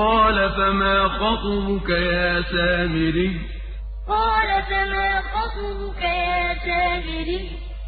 قَالَ فَمَا خَطْبُكَ يَا سَامِرِيُّ؟ قَالَ فَمَا خَطْبُكَ يَا سَامِرِيُّ؟